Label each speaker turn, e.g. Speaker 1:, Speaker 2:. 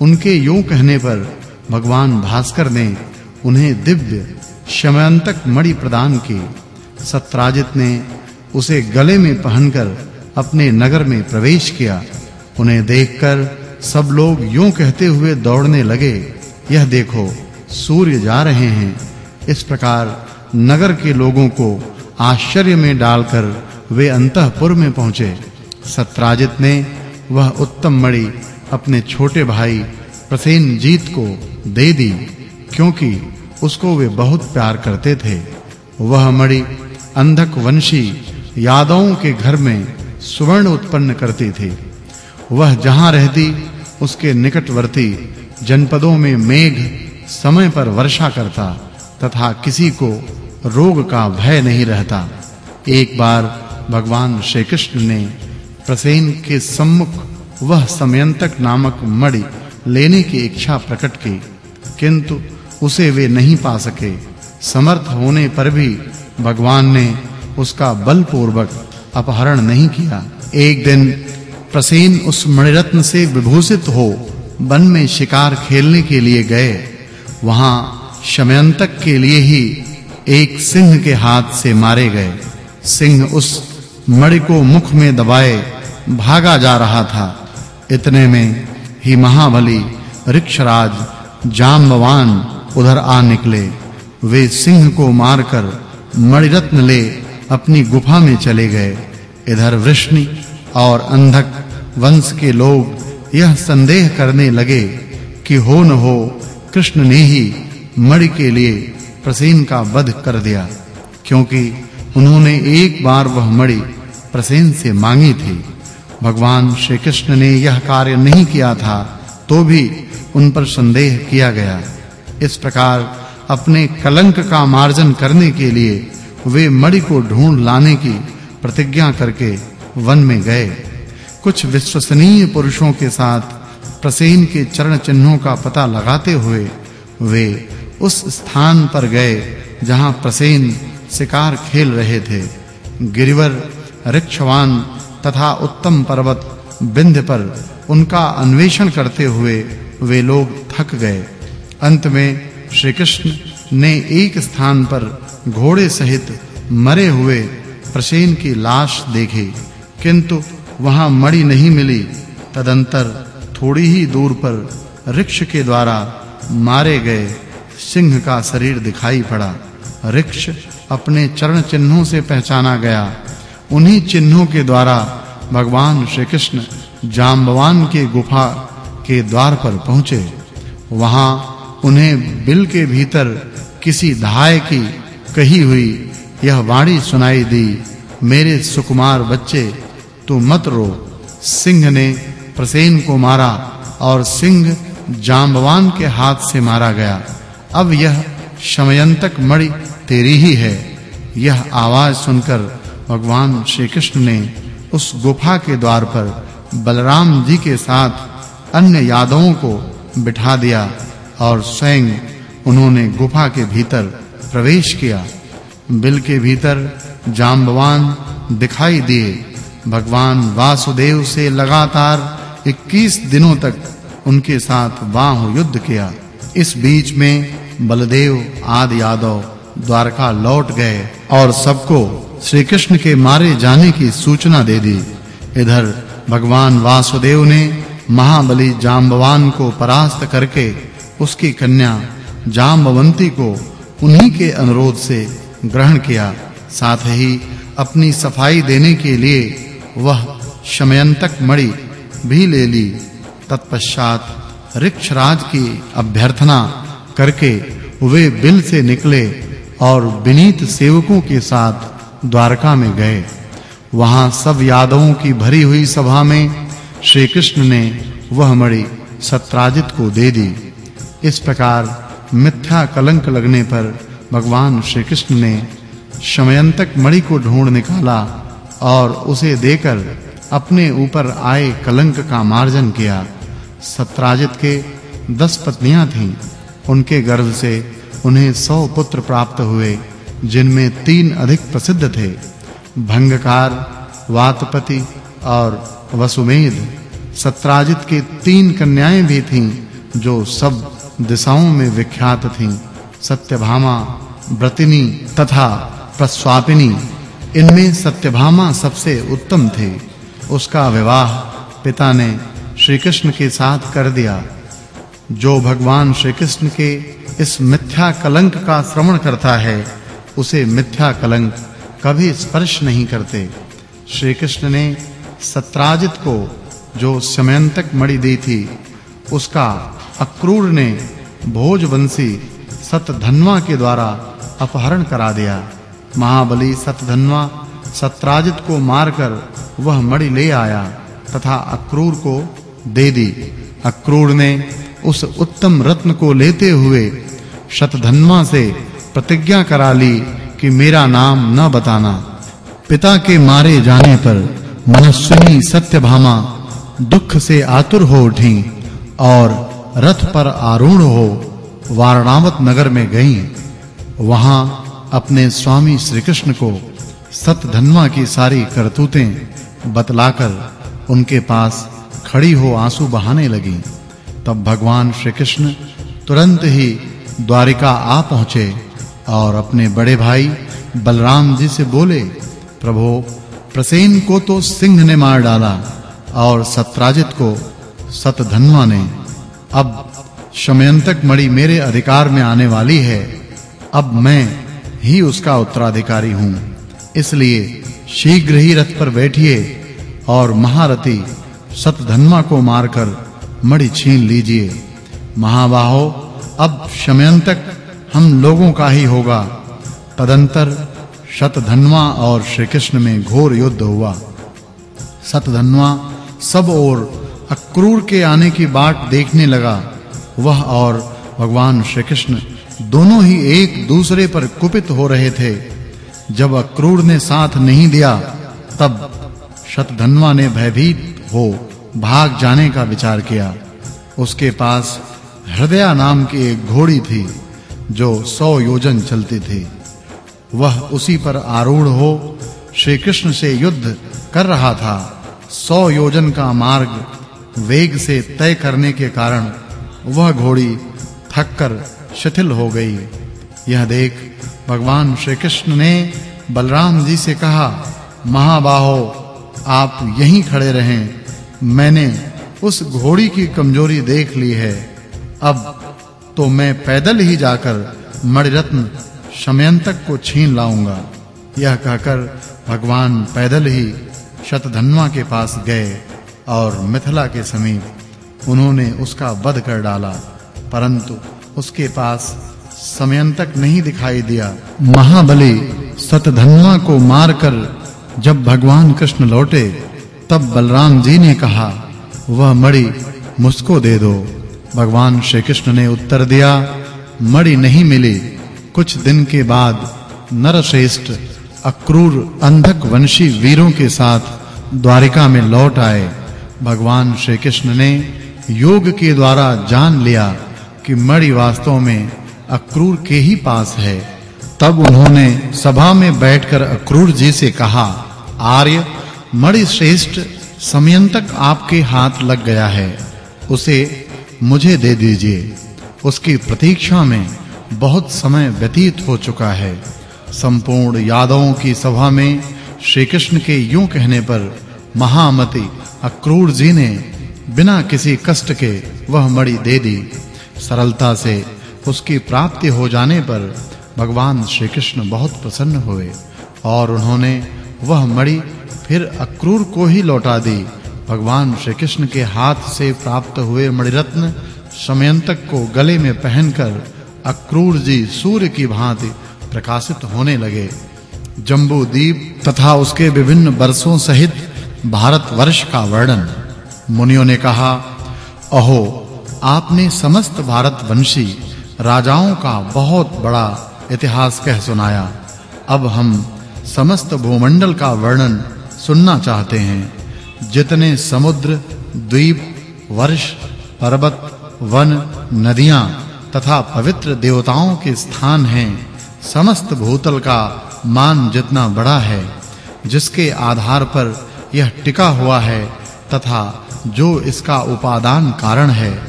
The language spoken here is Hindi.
Speaker 1: उनके यूँ कहने पर भगवान भास्कर ने उन्हें दिव्य शमयंतक मणि प्रदान की। सत्राजित ने उसे गले में पहनकर अपने नगर में प्रवेश किया। उन्हें देखकर सब लोग यूँ कहते हुए दौड़ने लगे, यह देखो, सूर्य जा रहे हैं। इस प्रकार नगर के लोगों को आश्चर्य में डालकर वे अंतःपुर में पहुँचे। सत्राजित ने वह उत्तम मणि अपने छोटे भाई प्रसेनजीत को दे दी, क्योंकि उसको वे बहुत प्यार करते थे। वह मणि अंधक वंशी यादवों के घर में सुवर्ण उत्पन्न करती थी। वह जहाँ रहती, उसके निकटवर्ती जनपदों में मेघ समय पर वर्षा करता तथा किसी को रोग का भय नहीं रहता। एक बार भगवान श्री कृष्ण ने प्रसेन के सम्मुख वह समयंतक नामक मणि लेने की इच्छा प्रकट की, किंतु उसे वे नहीं पा सके। समर्थ होने पर भी भगवान ने उसका बलपूर्वक अपहरण नहीं किया। एक दिन प्रसेन उस मणिरत्न से विभूषित हो वन में शिकार खेलने के लिए गए। वहाँ शमयंतक के लिए ही एक सिंह के हाथ से मारे गए। सिंह उस मणि को मुख में दबाए भागा जा रहा था। इतने में ही महाबली ऋक्षराज जाम्बवान उधर आ निकले। वे सिंह को मारकर मणिरत्न ले अपनी गुफा में चले गए। इधर वृष्णि और अंधक वंश के लोग यह संदेह करने लगे कि हो न हो, कृष्ण ने ही मणि के लिए प्रसेन का वध कर दिया, क्योंकि उन्होंने एक बार वह मणि प्रसेन से मांगी थी। भगवान श्री कृष्ण ने यह कार्य नहीं किया था तो भी उन पर संदेह किया गया। इस प्रकार अपने कलंक का मार्जन करने के लिए वे मणि को ढूंढ लाने की प्रतिज्ञा करके वन में गए। कुछ विश्वसनीय पुरुषों के साथ प्रसेन के चरण चिन्हों का पता लगाते हुए वे उस स्थान पर गए जहाँ प्रसेन शिकार खेल रहे थे। गिरिवर ऋक्षवान तथा उत्तम पर्वत विंध्य पर उनका अन्वेषण करते हुए वे लोग थक गए। अंत में श्री कृष्ण ने एक स्थान पर घोड़े सहित मरे हुए प्रसेन की लाश देखी, किंतु वहाँ मणि नहीं मिली। तदंतर थोड़ी ही दूर पर ऋक्ष के द्वारा मारे गए सिंह का शरीर दिखाई पड़ा। ऋक्ष अपने चरण चिन्हों से पहचाना गया। उन्हीं चिन्हों के द्वारा भगवान श्री कृष्ण जाम्बवान के गुफा के द्वार पर पहुँचे। वहाँ उन्हें बिल के भीतर किसी धाय की कही हुई यह वाणी सुनाई दी, मेरे सुकुमार बच्चे, तू मत रो। सिंह ने प्रसेन को मारा और सिंह जाम्बवान के हाथ से मारा गया। अब यह शमयंतक मणि तेरी ही है। यह आवाज़ सुनकर भगवान श्री कृष्ण ने उस गुफा के द्वार पर बलराम जी के साथ अन्य यादवों को बिठा दिया और स्वयं उन्होंने गुफा के भीतर प्रवेश किया। बिल के भीतर जाम्बवान दिखाई दिए। भगवान वासुदेव से लगातार 21 दिनों तक उनके साथ बाहु युद्ध किया। इस बीच में बलदेव आदि यादव द्वारका लौट गए। और सबको श्री कृष्ण के मारे जाने की सूचना दे दी। इधर भगवान वासुदेव ने महाबली जाम्बवान को परास्त करके उसकी कन्या जाम्बवंती को उन्हीं के अनुरोध से ग्रहण किया। साथ ही अपनी सफ़ाई देने के लिए वह शमयंतक मणि भी ले ली। तत्पश्चात ऋक्षराज की अभ्यर्थना करके वे बिल से निकले और विनीत सेवकों के साथ द्वारका में गए। वहाँ सब यादवों की भरी हुई सभा में श्री कृष्ण ने वह मणि सत्राजित को दे दी। इस प्रकार मिथ्या कलंक लगने पर भगवान श्री कृष्ण ने शमयंतक मणि को ढूंढ निकाला और उसे देकर अपने ऊपर आए कलंक का मार्जन किया। सत्राजित के दस पत्नियाँ थीं। उनके गर्भ से उन्हें सौ पुत्र प्राप्त हुए, जिनमें तीन अधिक प्रसिद्ध थे। भंगकार, वातपति और वसुमेध। सत्राजित के तीन कन्याएँ भी थीं, जो सब दिशाओं में विख्यात थीं। सत्यभामा, व्रतिनी तथा प्रस्वापिनी। इनमें सत्यभामा सबसे उत्तम थे। उसका विवाह पिता ने श्री कृष्ण के साथ कर दिया। जो भगवान श्री कृष्ण के इस मिथ्या कलंक का श्रवण करता है, उसे मिथ्या कलंक कभी स्पर्श नहीं करते। श्री कृष्ण ने सत्राजित को, जो समयंतक मणि दी थी, उसका अक्रूर ने भोजवंशी सतधन्वा के द्वारा अपहरण करा दिया। महाबली सतधन्वा सत्राजित को मारकर वह मणि ले आया, तथा अक्रूर को दे दी। अक्रूर ने उस उत्तम रत्न को लेते हुए शतधन्वा से प्रतिज्ञा करा ली कि मेरा नाम न बताना। पिता के मारे जाने पर मनस्विनी सत्यभामा दुख से आतुर हो उठी और रथ पर आरूढ़ हो वारणावत नगर में गईं। वहाँ अपने स्वामी श्री कृष्ण को सतधन्वा की सारी करतूतें बतलाकर उनके पास खड़ी हो आँसू बहाने लगी। तब भगवान श्री कृष्ण तुरंत ही द्वारिका आ पहुँचे और अपने बड़े भाई बलराम जी से बोले, प्रभु, प्रसेन को तो सिंह ने मार डाला और सत्राजित को सतधन्वा ने। अब शमयंतक मणि मेरे अधिकार में आने वाली है। अब मैं ही उसका उत्तराधिकारी हूँ। इसलिए शीघ्र ही रथ पर बैठिए और महारथी सतधन्वा को मारकर मणि छीन लीजिए। महाबाहो, अब शमयंतक हम लोगों का ही होगा। तदंतर शतधन्वा और श्री कृष्ण में घोर युद्ध हुआ। शतधन्वा सब ओर अक्रूर के आने की बाट देखने लगा। वह और भगवान श्री कृष्ण दोनों ही एक दूसरे पर कुपित हो रहे थे। जब अक्रूर ने साथ नहीं दिया, तब शतधन्वा ने भयभीत हो भाग जाने का विचार किया। उसके पास हृदया नाम की एक घोड़ी थी, जो सौ योजन चलती थी। वह उसी पर आरूढ़ हो श्री कृष्ण से युद्ध कर रहा था। सौ योजन का मार्ग वेग से तय करने के कारण वह घोड़ी थककर शिथिल हो गई। यह देख भगवान श्री कृष्ण ने बलराम जी से कहा, महाबाहो, आप यहीं खड़े रहें। मैंने उस घोड़ी की कमज़ोरी देख ली है। अब तो मैं पैदल ही जाकर मणिरत्न शमयंतक को छीन लाऊँगा। यह कहकर भगवान पैदल ही शतधन्वा के पास गए और मिथिला के समीप उन्होंने उसका वध कर डाला। परंतु उसके पास समयंतक नहीं दिखाई दिया। महाबली सतधन्वा को मारकर जब भगवान कृष्ण लौटे तब बलराम जी ने कहा, वह मणि मुझको दे दो। भगवान श्री कृष्ण ने उत्तर दिया, मणि नहीं मिली। कुछ दिन के बाद नरश्रेष्ठ अक्रूर अंधक वंशी वीरों के साथ द्वारिका में लौट आए। भगवान श्री कृष्ण ने योग के द्वारा जान लिया कि मणि वास्तव में अक्रूर के ही पास है। तब उन्होंने सभा में बैठकर अक्रूर जी से कहा, आर्य मणि श्रेष्ठ समयंतक आपके हाथ लग गया है। उसे मुझे दे दीजिए। उसकी प्रतीक्षा में बहुत समय व्यतीत हो चुका है। संपूर्ण यादवों की सभा में श्री कृष्ण के यूँ कहने पर महामति अक्रूर जी ने बिना किसी कष्ट के वह मणि दे दी। सरलता से उसकी प्राप्ति हो जाने पर भगवान श्री कृष्ण बहुत प्रसन्न हुए और उन्होंने वह मणि फिर अक्रूर को ही लौटा दी। भगवान श्री कृष्ण के हाथ से प्राप्त हुए मणिरत्न समयंतक को गले में पहनकर अक्रूर जी सूर्य की भांति प्रकाशित होने लगे। जम्बू द्वीप तथा उसके विभिन्न वर्षों सहित भारतवर्ष का वर्णन। मुनियों ने कहा, अहो, आपने समस्त भारतवंशी राजाओं का बहुत बड़ा इतिहास कह सुनाया। अब हम समस्त भूमंडल का वर्णन सुनना चाहते हैं। जितने समुद्र, द्वीप, वर्ष, पर्वत, वन, नदियाँ तथा पवित्र देवताओं के स्थान हैं, समस्त भूतल का मान जितना बड़ा है, जिसके आधार पर यह टिका हुआ है तथा जो इसका उपादान कारण है।